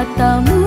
katamu